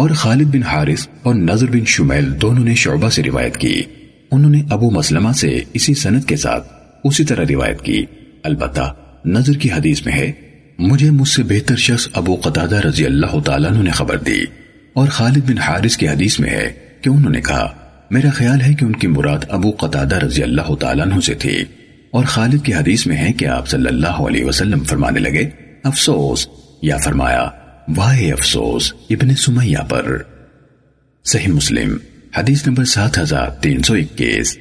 اور خالد بن حارث اور نظر بن شمیل دونوں نے شعبہ سے روایت کی۔ انہوں نے ابو مسلمہ سے اسی سند کے ساتھ اسی طرح روایت کی۔ البتہ نظر کی حدیث میں ہے، مجھے مجھ سے بہتر شخص ابو قطادہ رضی اللہ تعالیٰ نے خبر دی۔ اور خالد بن حارث کی حدیث میں ہے کہ انہوں نے کہا، میرا خیال ہے کہ ان کی مراد ابو قطادہ رضی اللہ تعالیٰ عنہ سے تھی۔ اور خالد کی حدیث میں ہے کہ آپ صلی اللہ علیہ وسلم فرمانے لگے، افسوس، یا فرمایا واہ افسوس ابن سمیہ پر۔ صحیح مسلم حدیث نمبر سات ہزار تین سو اکیس۔